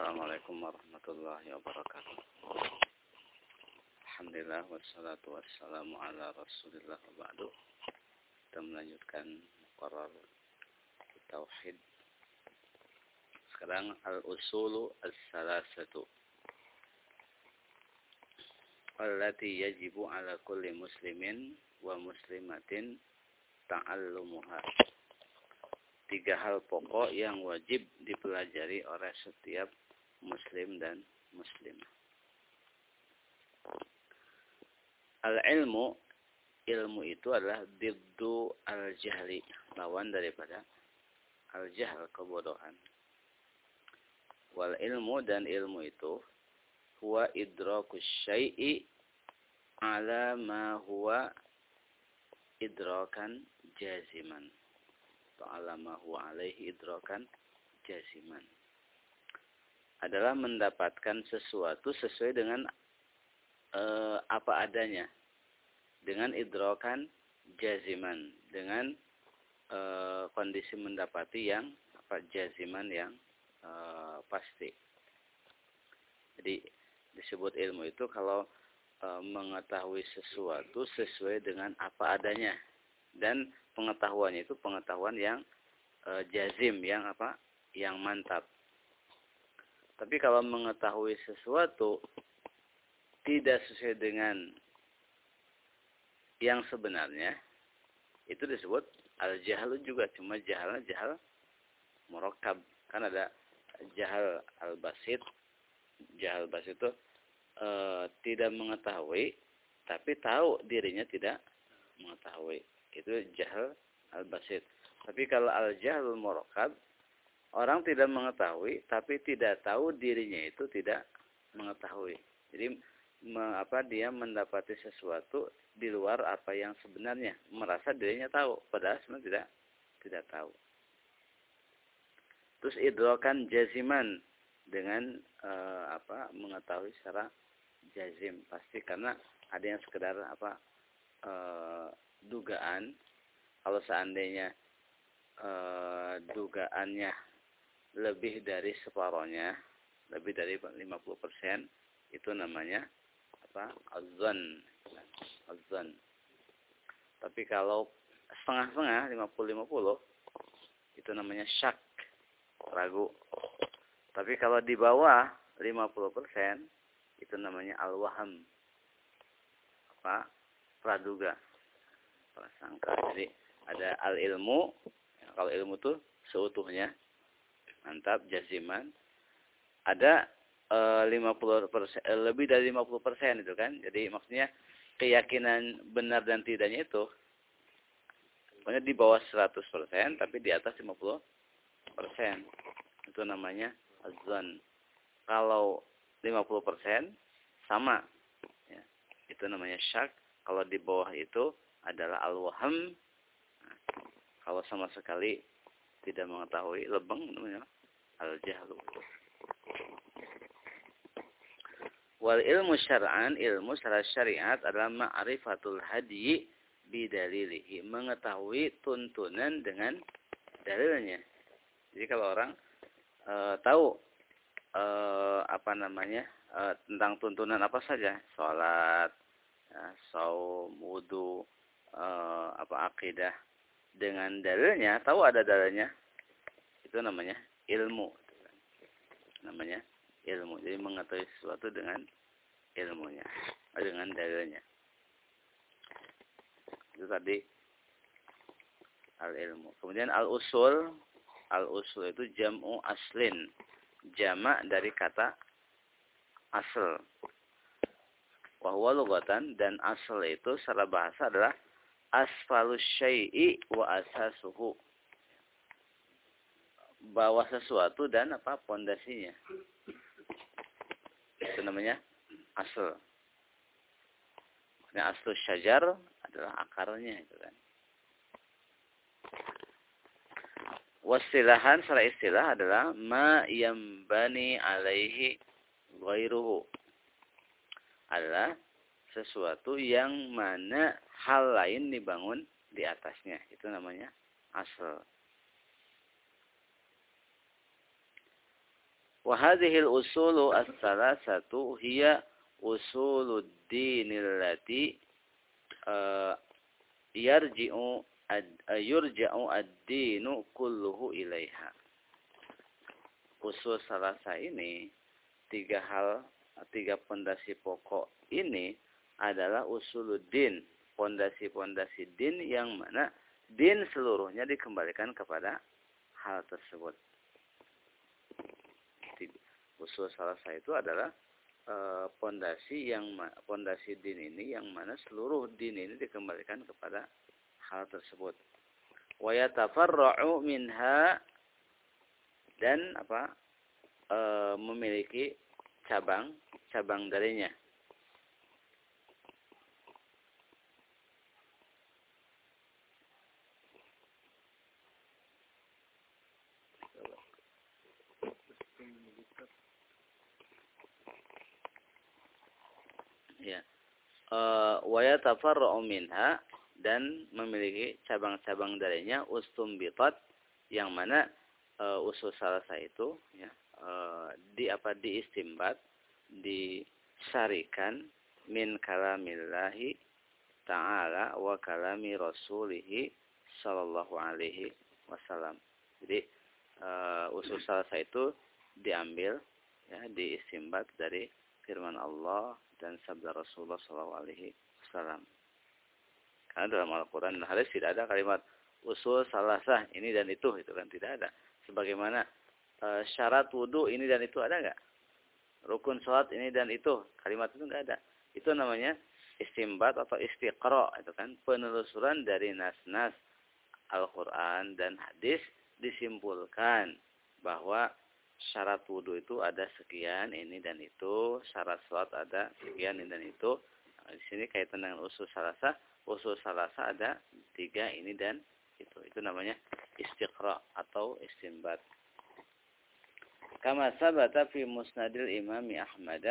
Assalamualaikum warahmatullahi wabarakatuh. Alhamdulillah wassalatu wassalamu ala Rasulillah wa ba'du. Kita melanjutkan muqarrar tauhid. Sekarang al-usulu as-salasatu. Allati yajibu ala kulli muslimin wa muslimatin ta'allumuha tiga hal pokok yang wajib dipelajari oleh setiap muslim dan muslimah. Al-ilmu ilmu itu adalah dibdu al-jahli, lawan daripada al-jahl kebodohan. Wal ilmu dan ilmu itu huwa idrakus syai'i ala ma huwa idrakan jaziman alamahu alaihi idrakan jaziman adalah mendapatkan sesuatu sesuai dengan e, apa adanya dengan idrokan jaziman dengan e, kondisi mendapati yang apa jaziman yang e, pasti jadi disebut ilmu itu kalau e, mengetahui sesuatu sesuai dengan apa adanya dan pengetahuannya itu pengetahuan yang e, jazim, yang apa? Yang mantap. Tapi kalau mengetahui sesuatu tidak sesuai dengan yang sebenarnya, itu disebut al-jahal juga. Cuma jahalnya jahal murokab. Kan ada jahal al-basit. Jahal basit itu e, tidak mengetahui, tapi tahu dirinya tidak mengetahui itu jahal al-basit. Tapi kalau al-jahlul murakab, orang tidak mengetahui tapi tidak tahu dirinya itu tidak mengetahui. Jadi me, apa dia mendapati sesuatu di luar apa yang sebenarnya, merasa dirinya tahu padahal sebenarnya tidak tidak tahu. Terus idrokan jaziman dengan e, apa mengetahui secara jazim pasti karena ada yang sekedar apa e, dugaan kalau seandainya e, dugaannya lebih dari separohnya, lebih dari 50% itu namanya apa? azan. Azan. Tapi kalau setengah-setengah 50-50 itu namanya syak, ragu. Tapi kalau di bawah 50% itu namanya al-waham. Apa? Praduga prasangka. Jadi ada al ilmu, kalau ilmu tuh seutuhnya, mantap, jaziman. Ada eh, lima puluh persen, eh, lebih dari 50 persen itu kan. Jadi maksudnya keyakinan benar dan tidaknya itu, pokoknya di bawah 100 persen, tapi di atas 50 persen. Itu namanya azan. Kalau 50 persen, sama. Ya, itu namanya syak. Kalau di bawah itu adalah al-waham. Nah, kalau sama sekali tidak mengetahui lebeng namanya al-jahlu. Wal ilmu syar'an, ilmu secara syariat adalah ma'rifatul hadi bidalilihi. Mengetahui tuntunan dengan dalilnya. Jadi kalau orang e, tahu e, apa namanya e, tentang tuntunan apa saja, sholat, ya, saum, wudhu, uh, apa akidah dengan dalilnya, tahu ada dalilnya, itu namanya ilmu. Namanya ilmu. Jadi mengetahui sesuatu dengan ilmunya, dengan dalilnya. Itu tadi al ilmu. Kemudian al usul, al usul itu jamu aslin, jamak dari kata asal. Wahwa lugatan dan asal itu secara bahasa adalah asfalus syai'i wa asasuhu. Bawah sesuatu dan apa pondasinya. Itu namanya asal. Maksudnya asal syajar adalah akarnya itu kan. Wasilahan secara istilah adalah ma yambani alaihi ghairuhu. Adalah sesuatu yang mana hal lain dibangun di atasnya. Itu namanya asal. Wa hadhihi al-usulu as-salasatu hiya usuluddin allati uh, yarji'u uh, yurja'u ad-dinu kulluhu ilaiha. Usul salasa ini tiga hal tiga pondasi pokok ini adalah usuluddin, pondasi-pondasi din yang mana din seluruhnya dikembalikan kepada hal tersebut usul salasa itu adalah pondasi yang pondasi din ini yang mana seluruh din ini dikembalikan kepada hal tersebut. Wa yatafarra'u minha dan apa e, memiliki cabang cabang darinya. ya eh, wa yatafarra'u minha dan memiliki cabang-cabang darinya ustumbitat yang mana uh, usul salasa itu ya uh, di apa diistimbat disarikan min kalamillahi ta'ala wa kalami rasulihi sallallahu alaihi wasallam. Jadi uh, usul salasa itu diambil ya diistimbat dari firman Allah dan sabda Rasulullah SAW. Karena dalam Al-Quran dan hadis tidak ada kalimat usul salasah ini dan itu, itu kan tidak ada. Sebagaimana e, syarat wudhu ini dan itu ada nggak? Rukun sholat ini dan itu, kalimat itu nggak ada. Itu namanya istimbat atau istiqro, itu kan penelusuran dari nas-nas Al-Quran dan hadis disimpulkan bahwa syarat wudhu itu ada sekian ini dan itu, syarat sholat ada sekian ini dan itu. Nah, di sini kaitan dengan usul salasa, usul salasa ada tiga ini dan itu. Itu namanya istiqra atau istimbat. Kama sabata fi musnadil imami Ahmad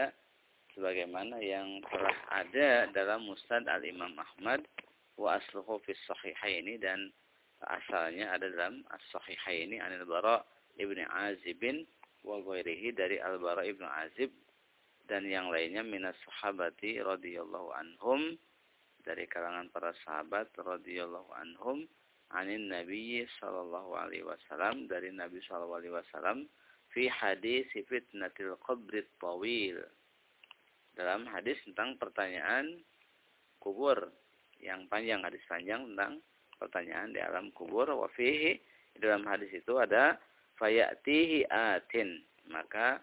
sebagaimana yang telah ada dalam musnad al-imam Ahmad wa asluhu fi sahihaini dan asalnya ada dalam as-sahihaini anil bara ibni azibin wa ghairihi dari Al-Bara ibnu Azib dan yang lainnya minas sahabati radhiyallahu anhum dari kalangan para sahabat radhiyallahu anhum anin Nabi sallallahu alaihi wasallam dari Nabi sallallahu alaihi wasallam fi hadis fitnatil qabrit tawil. Dalam hadis tentang pertanyaan kubur yang panjang hadis panjang tentang pertanyaan di alam kubur wa fihi dalam hadis itu ada fayatihi atin. Maka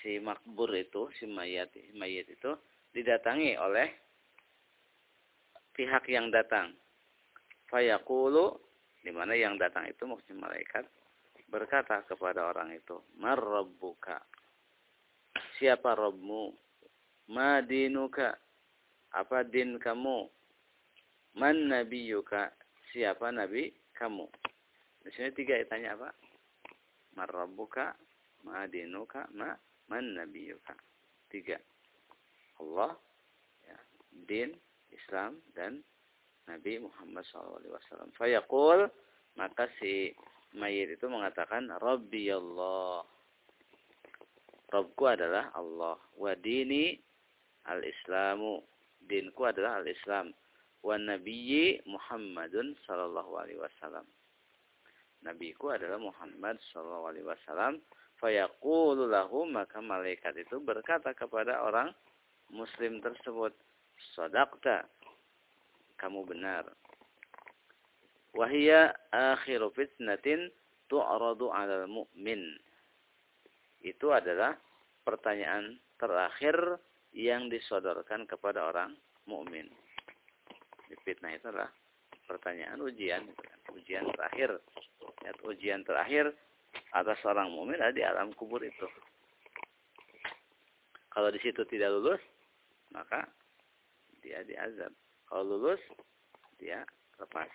si makbur itu si mayat mayat itu didatangi oleh pihak yang datang. Fayaqulu di mana yang datang itu maksudnya malaikat berkata kepada orang itu marrabbuka siapa robmu madinuka apa din kamu? Man nabiyuka? Siapa nabi kamu? Di sini tiga tanya apa Marrabuka, ma dinuka, ma man nabiyuka. Tiga. Allah, ya, din, Islam, dan Nabi Muhammad SAW. Fayaqul, maka si mayit itu mengatakan, Rabbi Allah. Rabbku adalah Allah. Wa dini al-Islamu. Dinku adalah al-Islam. Wa nabiyyi Muhammadun sallallahu alaihi wasallam nabiku adalah Muhammad sallallahu alaihi wasallam. Fayaqulu lahu maka malaikat itu berkata kepada orang muslim tersebut sadaqta kamu benar. Wahia akhiru fitnatin tu'radu 'alal mu'min. Itu adalah pertanyaan terakhir yang disodorkan kepada orang mukmin. Fitnah itu adalah pertanyaan ujian, ujian terakhir ya, ujian terakhir atas seorang mukmin ada di alam kubur itu. Kalau di situ tidak lulus, maka dia diazab. Kalau lulus, dia lepas.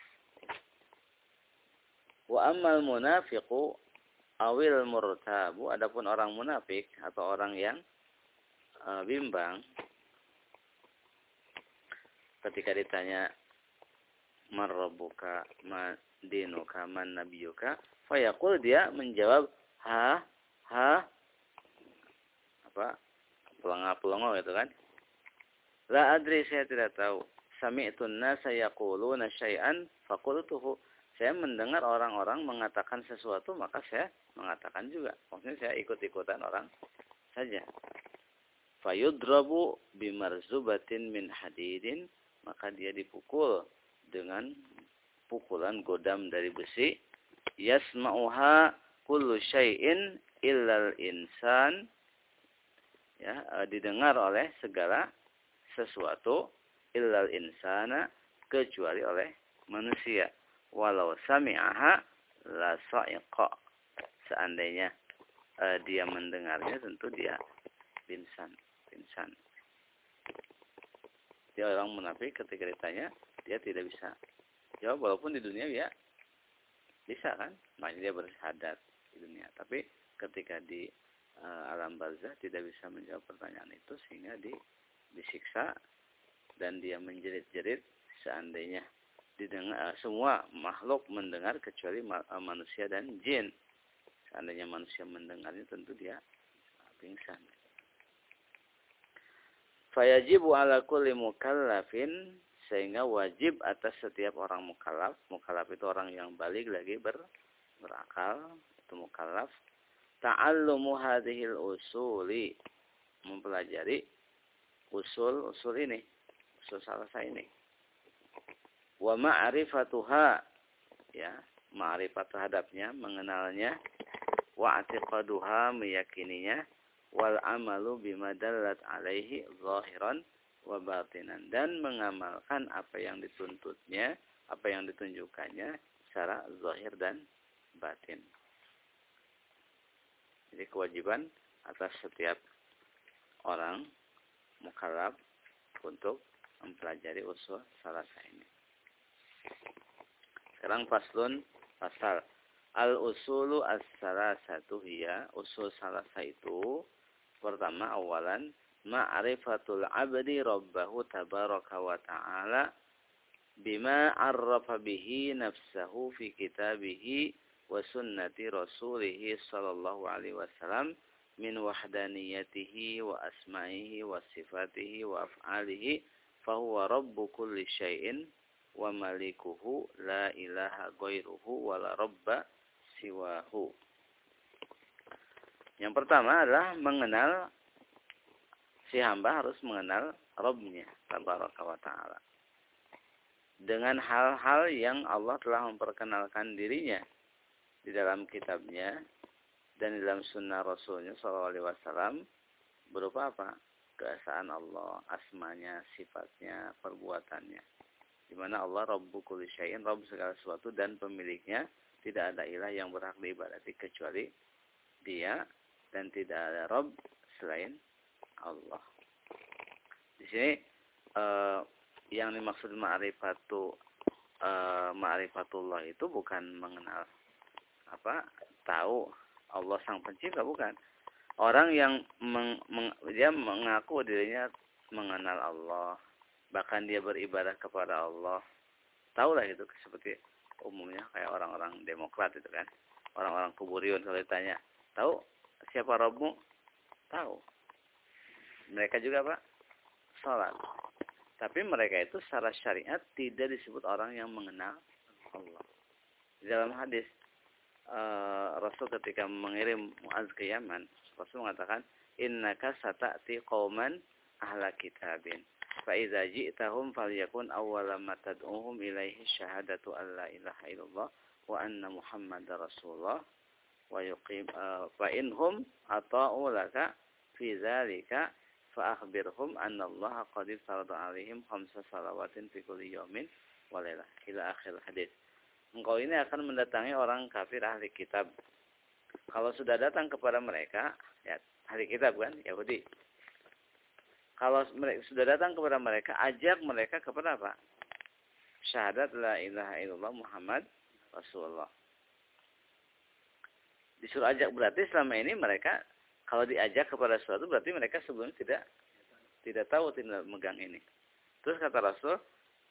Wa ammal munafiqu awil murtabu adapun orang munafik atau orang yang uh, bimbang ketika ditanya marrabuka ma dinuka man nabiyuka fayaqul dia menjawab ha ha pelongo gitu kan. La adri saya tidak tahu. Sami'tun nasa yaquluna syai'an faqultuhu. Saya mendengar orang-orang mengatakan sesuatu maka saya mengatakan juga. Maksudnya saya ikut-ikutan orang saja. Fayudrabu bimarzubatin min hadidin maka dia dipukul dengan pukulan godam dari besi. Yasma'uha kullu syai'in illal insan. Ya e, didengar oleh segala sesuatu illal insana kecuali oleh manusia. Walau sami'aha la sa'iqa. Seandainya e, dia mendengarnya tentu dia pingsan pingsan. Dia orang munafik ketika ditanya dia tidak bisa. Jawab walaupun di dunia ya bisa kan? Makanya dia bersahadat di dunia. Tapi ketika di uh, alam barzah tidak bisa menjawab pertanyaan itu sehingga di disiksa dan dia menjerit-jerit seandainya didengar uh, semua makhluk mendengar kecuali uh, manusia dan jin. Seandainya manusia mendengarnya tentu dia pingsan. Fayajibu ala kulli mukallafin sehingga wajib atas setiap orang mukallaf. Mukallaf itu orang yang balik lagi ber, berakal. Itu mukallaf. Ta'allumu hadhil usuli. Mempelajari usul usul ini. Usul salasa ini. Wa ma'rifatuha. Ya ma'rifat terhadapnya mengenalnya. Wa atiqaduha meyakininya. Wal amalu bima dallat alaihi zahiran wa batinan dan mengamalkan apa yang dituntutnya, apa yang ditunjukkannya secara zahir dan batin. Jadi kewajiban atas setiap orang mukallaf untuk mempelajari usul salasa ini. Sekarang faslun pasal al usulu as salasatu hiya usul salasa itu pertama awalan ma'rifatul abdi rabbahu tabaraka wa ta'ala bima arrafa bihi nafsahu fi kitabihi wa sunnati rasulih sallallahu alaihi wasallam min wahdaniyatihi wa asma'ihi wa sifatihi wa af'alihi fahuwa rabbu kulli syai'in wa malikuhu la ilaha ghairuhu wa la rabba siwahu. Yang pertama adalah mengenal si hamba harus mengenal Robnya, Tabaraka wa Ta'ala. Dengan hal-hal yang Allah telah memperkenalkan dirinya di dalam kitabnya dan di dalam sunnah Rasulnya SAW berupa apa? Keesaan Allah, asmanya, sifatnya, perbuatannya. Di mana Allah Rabbu kulli syai'in, Rabb segala sesuatu dan pemiliknya tidak ada ilah yang berhak diibadati kecuali dia dan tidak ada Rabb selain Allah. Di sini uh, yang dimaksud ma'rifatu uh, ma'rifatullah itu bukan mengenal apa tahu Allah sang pencipta bukan. Orang yang meng, meng, dia mengaku dirinya mengenal Allah bahkan dia beribadah kepada Allah. Tahu lah itu seperti umumnya kayak orang-orang demokrat itu kan. Orang-orang kuburion kalau ditanya tahu siapa Robmu? Tahu mereka juga apa? Salat. Tapi mereka itu secara syariat tidak disebut orang yang mengenal Allah. Dalam hadis uh, Rasul ketika mengirim Muaz ke Yaman, Rasul mengatakan, Inna sata'ti qauman ahla kitabin." Faiza ji'tahum falyakun awwala ma tad'uhum ilaihi syahadatu la ilaha illallah wa anna Muhammad rasulullah wa yuqim eh, fa inhum ata'u laka fi zalika fa akhbirhum anna Allah qad farada alaihim khamsa salawatin fi kulli yawmin wa lailah ila akhir hadis. Engkau ini akan mendatangi orang kafir ahli kitab. Kalau sudah datang kepada mereka, ya ahli kitab kan, Yahudi. Kalau mereka sudah datang kepada mereka, ajak mereka kepada apa? Syahadat la ilaha illallah Muhammad Rasulullah. Disuruh ajak berarti selama ini mereka kalau diajak kepada sesuatu berarti mereka sebelumnya tidak tidak tahu tidak megang ini. Terus kata Rasul,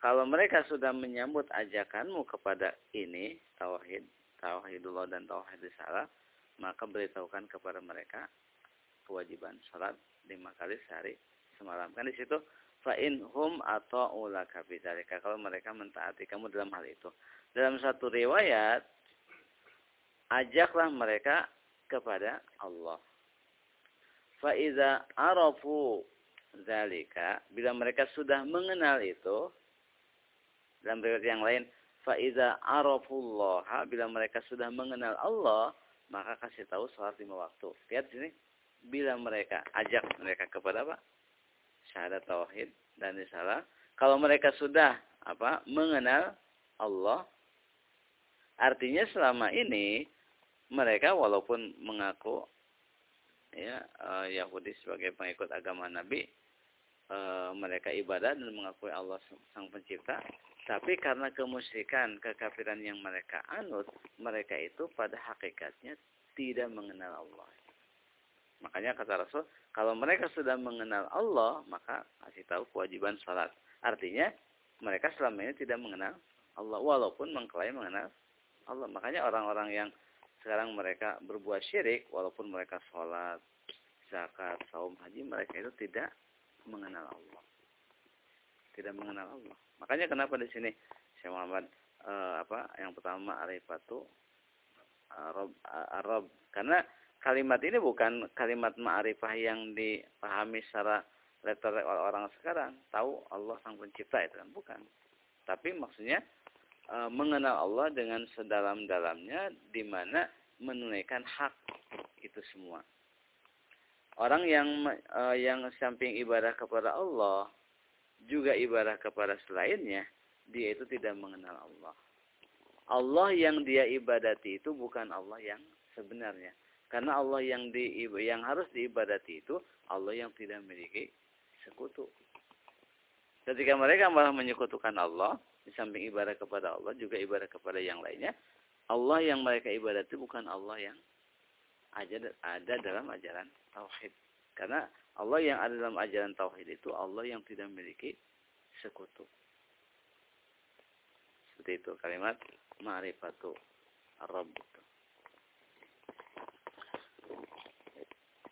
kalau mereka sudah menyambut ajakanmu kepada ini, tauhid, tauhidullah dan tauhid risalah, maka beritahukan kepada mereka kewajiban salat lima kali sehari semalam. Kan di situ fa'in hum atau ulaka bidzalika kalau mereka mentaati kamu dalam hal itu. Dalam satu riwayat ajaklah mereka kepada Allah. Faiza arafu zalika bila mereka sudah mengenal itu dalam riwayat yang lain faiza arafullah bila mereka sudah mengenal Allah maka kasih tahu sholat lima waktu. Lihat sini bila mereka ajak mereka kepada apa? Syahadat tauhid dan risalah. Kalau mereka sudah apa? mengenal Allah artinya selama ini mereka walaupun mengaku ya uh, Yahudi sebagai pengikut agama Nabi uh, mereka ibadah dan mengakui Allah sang pencipta. Tapi karena kemusyrikan kekafiran yang mereka anut mereka itu pada hakikatnya tidak mengenal Allah. Makanya kata Rasul kalau mereka sudah mengenal Allah maka kasih tahu kewajiban salat. Artinya mereka selama ini tidak mengenal Allah walaupun mengklaim mengenal Allah. Makanya orang-orang yang sekarang mereka berbuat syirik walaupun mereka sholat, zakat, saum, haji mereka itu tidak mengenal Allah. Tidak mengenal Allah. Makanya kenapa di sini Syekh Muhammad uh, apa yang pertama arifatu Arab, Arab karena kalimat ini bukan kalimat ma'rifah yang dipahami secara letter oleh orang sekarang tahu Allah sang pencipta itu kan bukan tapi maksudnya e, mengenal Allah dengan sedalam-dalamnya di mana menunaikan hak itu semua. Orang yang e, yang samping ibadah kepada Allah juga ibadah kepada selainnya, dia itu tidak mengenal Allah. Allah yang dia ibadati itu bukan Allah yang sebenarnya. Karena Allah yang di yang harus diibadati itu Allah yang tidak memiliki sekutu. Ketika mereka malah menyekutukan Allah, di samping ibadah kepada Allah juga ibadah kepada yang lainnya. Allah yang mereka ibadati bukan Allah yang ada dalam ajaran tauhid. Karena Allah yang ada dalam ajaran tauhid itu Allah yang tidak memiliki sekutu. Seperti itu kalimat ma'rifatu Rabb itu.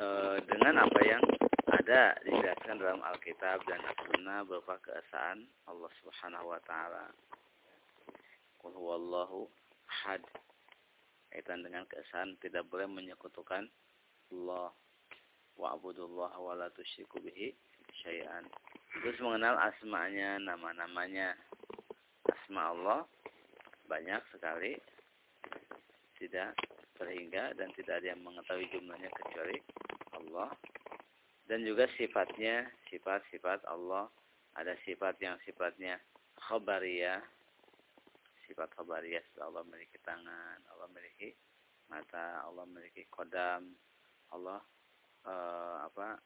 E, dengan apa yang ada dijelaskan dalam Alkitab dan As-Sunnah berupa keesaan Allah Subhanahu wa taala. Qul huwallahu ahad. Kaitan dengan keesaan tidak boleh menyekutukan Allah wa'budullah wa la tusyriku bihi syai'an. Terus mengenal asmanya, nama-namanya. Asma Allah banyak sekali tidak terhingga dan tidak ada yang mengetahui jumlahnya kecuali Allah dan juga sifatnya sifat-sifat Allah. Ada sifat yang sifatnya khabariyah. Sifat khabariyah Allah memiliki tangan Allah memiliki mata Allah memiliki kodam Allah uh, apa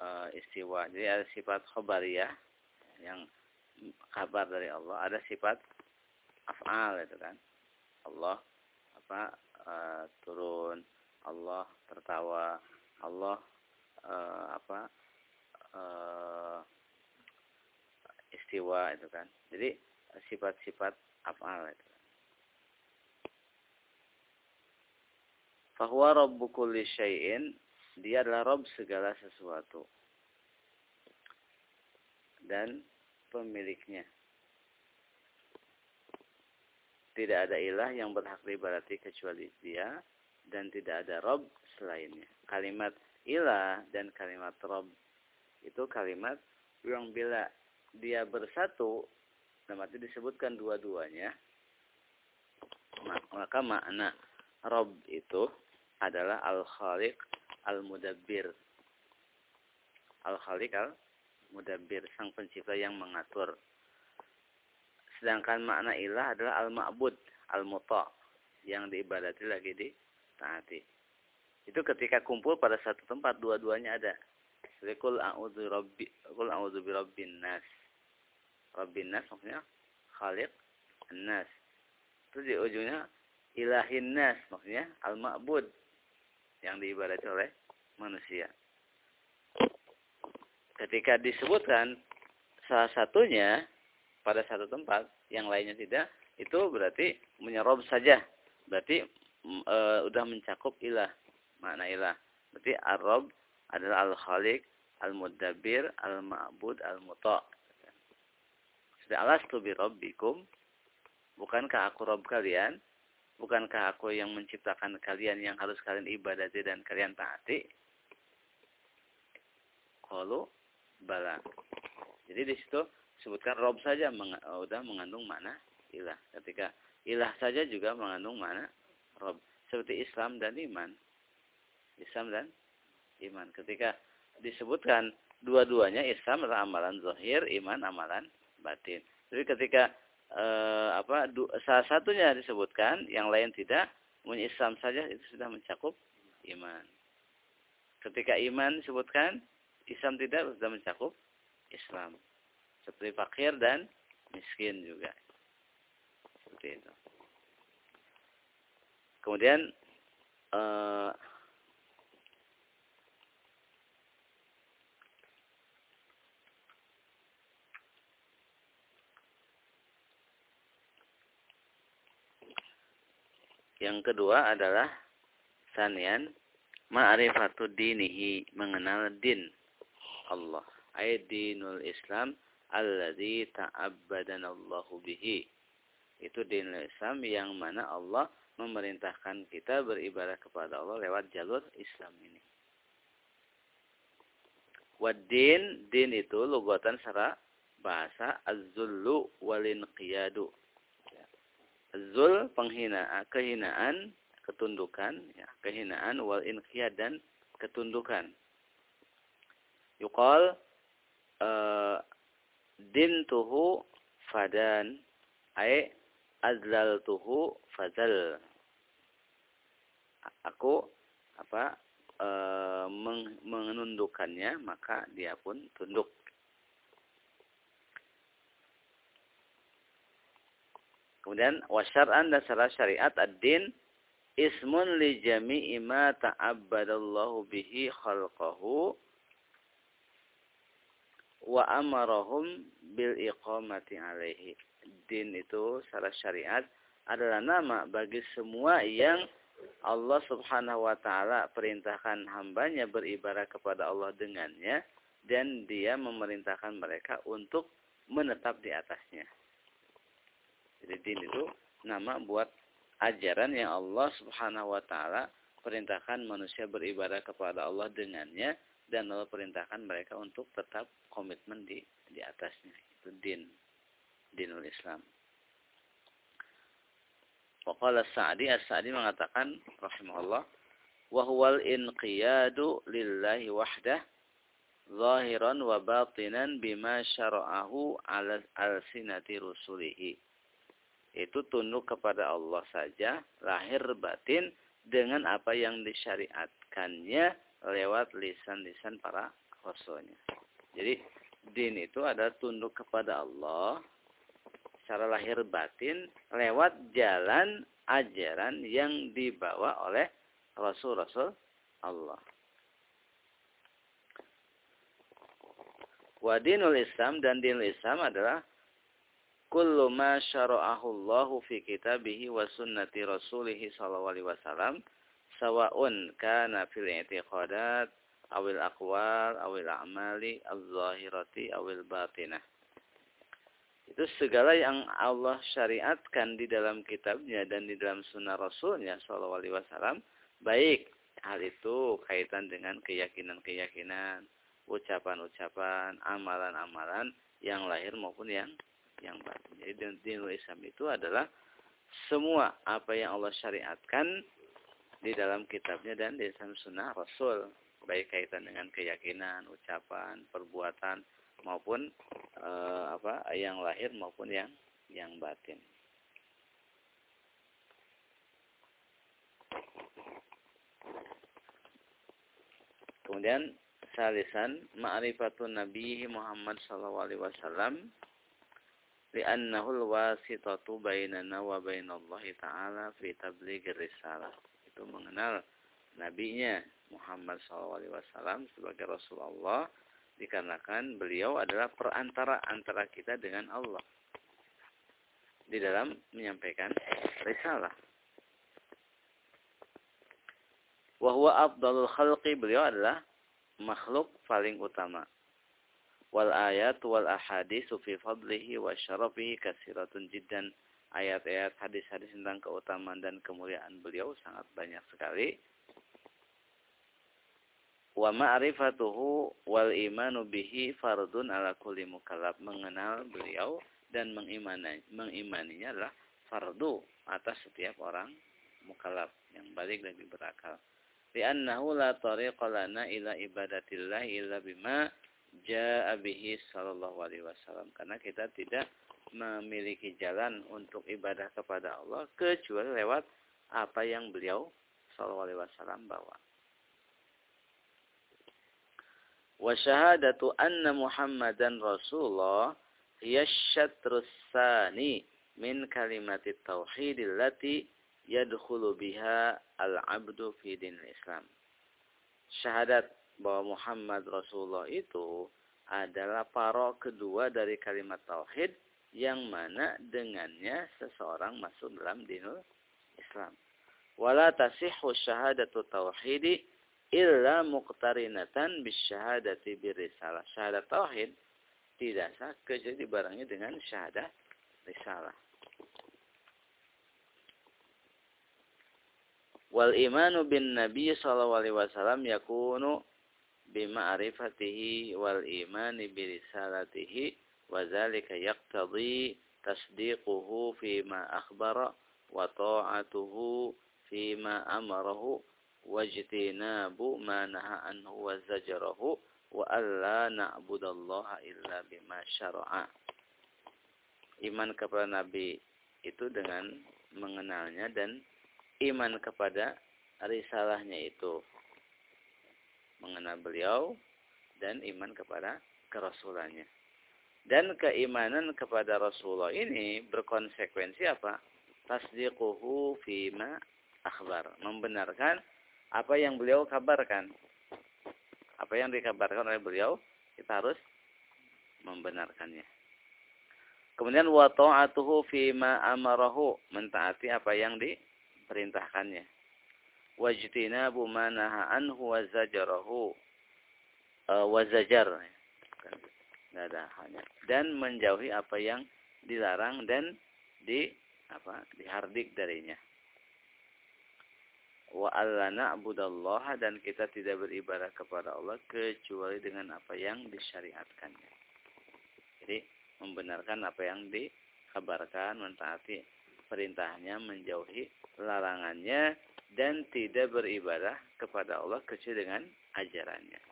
uh, istiwa. Jadi ada sifat khabariyah yang kabar dari Allah. Ada sifat af'al itu kan. Allah apa uh, turun. Allah tertawa. Allah uh, apa uh, istiwa itu kan. Jadi sifat-sifat afal itu. Fahuwa rabbu kulli dia adalah Rabb segala sesuatu. Dan pemiliknya. Tidak ada ilah yang berhak diibadati kecuali dia dan tidak ada Rabb selainnya. Kalimat ilah dan kalimat rob itu kalimat yang bila dia bersatu dalam arti disebutkan dua-duanya maka makna rob itu adalah al-khaliq al-mudabbir. Al-khaliq al-mudabbir sang pencipta yang mengatur. Sedangkan makna ilah adalah al-ma'bud al-muta yang diibadati lagi di taati itu ketika kumpul pada satu tempat dua-duanya ada. Jadi kul a'udzu rabbi kul a'udzu bi rabbin nas. Rabbin nas maksudnya khaliq nas. Terus di ujungnya ilahin nas maksudnya al-ma'bud yang diibadati oleh manusia. Ketika disebutkan salah satunya pada satu tempat, yang lainnya tidak, itu berarti menyerob saja. Berarti e, udah mencakup ilah makna ilah. Berarti Ar-Rabb adalah Al-Khaliq, Al-Mudabbir, Al-Ma'bud, Al-Muta'. Sudah alastu bi rabbikum. Bukankah aku Rabb kalian? Bukankah aku yang menciptakan kalian yang harus kalian ibadati dan kalian taati? Kalau bala. Jadi di situ sebutkan Rob saja meng, udah mengandung mana ilah. Ketika ilah saja juga mengandung mana Rob. Seperti Islam dan iman. Islam dan iman. Ketika disebutkan dua-duanya Islam adalah amalan zahir, iman amalan batin. Jadi ketika eh, apa salah satunya disebutkan, yang lain tidak, punya Islam saja itu sudah mencakup iman. Ketika iman disebutkan, Islam tidak sudah mencakup Islam. Seperti fakir dan miskin juga. Seperti itu. Kemudian eh, Yang kedua adalah sanian ma'rifatu dinihi, mengenal din Allah. Ayat dinul Islam alladzi ta'abbadana Allahu bihi. Itu dinul Islam yang mana Allah memerintahkan kita beribadah kepada Allah lewat jalur Islam ini. Wadin, din itu lugatan secara bahasa az-zullu wal-inqiyadu Zul penghinaan, kehinaan, ketundukan, ya, kehinaan wal inqiyad dan ketundukan. Yuqal uh, dintuhu fadan ay azlaltuhu fazal. Aku apa e, menundukkannya maka dia pun tunduk. Kemudian wasyar'an dan salah syariat ad-din ismun li jami'i ma ta'abbadallahu bihi khalqahu wa amarahum bil iqamati alaihi. Din itu salah syariat adalah nama bagi semua yang Allah subhanahu wa ta'ala perintahkan hambanya beribadah kepada Allah dengannya dan dia memerintahkan mereka untuk menetap di atasnya. Jadi din itu nama buat ajaran yang Allah Subhanahu wa taala perintahkan manusia beribadah kepada Allah dengannya dan Allah perintahkan mereka untuk tetap komitmen di di atasnya. Itu din. Dinul Islam. Waqala Sa'di As-Sa'di mengatakan rahimahullah wa huwal inqiyadu lillahi wahdah zahiran wa batinan bima syara'ahu ala al-sinati rusulihi itu tunduk kepada Allah saja, lahir batin dengan apa yang disyariatkannya lewat lisan-lisan para rasulnya. Jadi din itu adalah tunduk kepada Allah secara lahir batin lewat jalan ajaran yang dibawa oleh rasul-rasul Allah. Wadinul Islam dan dinul Islam adalah kullu ma syara'ahu Allahu fi kitabihi wa sunnati rasulih sallallahu alaihi wasallam sawa'un kana fil i'tiqadat awil aqwal awil a'mali az-zahirati awil batinah. Itu segala yang Allah syariatkan di dalam kitabnya dan di dalam sunnah rasulnya sallallahu alaihi wasallam baik hal itu kaitan dengan keyakinan-keyakinan ucapan-ucapan amalan-amalan yang lahir maupun yang yang batin. Jadi dinul Islam itu adalah semua apa yang Allah syariatkan di dalam kitabnya dan di dalam sunnah Rasul. Baik kaitan dengan keyakinan, ucapan, perbuatan, maupun e, apa yang lahir maupun yang yang batin. Kemudian salisan ma'rifatun Nabi Muhammad sallallahu alaihi wasallam li'annahu al-wasitatu bainana wa bainallahi ta'ala tablighir risalah. Itu mengenal nabinya Muhammad SAW sebagai Rasulullah dikarenakan beliau adalah perantara antara kita dengan Allah di dalam menyampaikan risalah. Wa huwa afdalul khalqi. Beliau adalah makhluk paling utama. Wal ayat wal ahaditsu fi fadlihi wa syarafihi kasiratun jiddan. Ayat-ayat hadis-hadis tentang keutamaan dan kemuliaan beliau sangat banyak sekali. Wa ma'rifatuhu wal imanu bihi fardun ala kulli mukallaf. Mengenal beliau dan mengimani, mengimaninya adalah fardu atas setiap orang mukallaf yang balik dan berakal. Li'annahu la tariqa lana ila ibadatillah illa bima ja'a bihi sallallahu alaihi wasallam. Karena kita tidak memiliki jalan untuk ibadah kepada Allah kecuali lewat apa yang beliau sallallahu alaihi wasallam bawa. Wa syahadatu anna Muhammadan Rasulullah hiya syatrus min kalimatit tauhidil lati yadkhulu biha al-abdu fi din Islam. Syahadat bahwa Muhammad Rasulullah itu adalah paro kedua dari kalimat tauhid yang mana dengannya seseorang masuk dalam dinul Islam. Wala tasihhu syahadatu tauhidi illa muqtarinatan bisyahadati birisalah. Syahadat tauhid tidak sah kecuali dibarengi dengan syahadat risalah. Wal imanu bin Nabi sallallahu alaihi wasallam yakunu bima'rifatihi wal imani bi risalatihi wa dzalika yaqtadi tasdiquhu ma akhbara wa ta'atuhu ma amarahu wajtinabu ma naha anhu wa zajarahu wa alla na'budallaha illa bima. Iman kepada Nabi itu dengan mengenalnya dan iman kepada risalahnya itu mengenal beliau dan iman kepada kerasulannya. Dan keimanan kepada Rasulullah ini berkonsekuensi apa? Tasdiquhu fima akhbar. Membenarkan apa yang beliau kabarkan. Apa yang dikabarkan oleh beliau, kita harus membenarkannya. Kemudian wa ta'atuhu fima amarahu, mentaati apa yang di perintahkannya. Wajtinabu ma anhu wa zajarahu uh, wa zajar. Ada hanya dan menjauhi apa yang dilarang dan di apa dihardik darinya. Wa alla na'budallaha dan kita tidak beribadah kepada Allah kecuali dengan apa yang disyariatkannya. Jadi membenarkan apa yang dikabarkan, mentaati perintahnya, menjauhi larangannya dan tidak beribadah kepada Allah kecuali dengan ajarannya.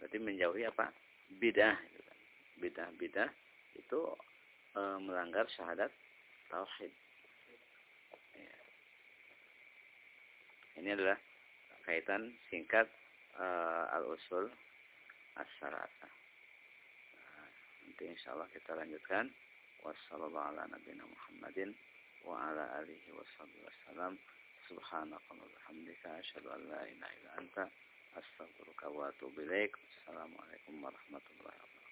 Berarti menjauhi apa? Bidah. Bidah-bidah itu e, melanggar syahadat tauhid. Ya. Ini adalah kaitan singkat e, al-usul as-salata. Nah, nanti insyaallah kita lanjutkan. Wassalamualaikum Muhammadin wa ala alihi washabihi wasallam. Subhanakallahumma wa bihamdika asyhadu an la ilaha illa anta astaghfiruka wa atubu ilaik. Assalamualaikum warahmatullahi wabarakatuh.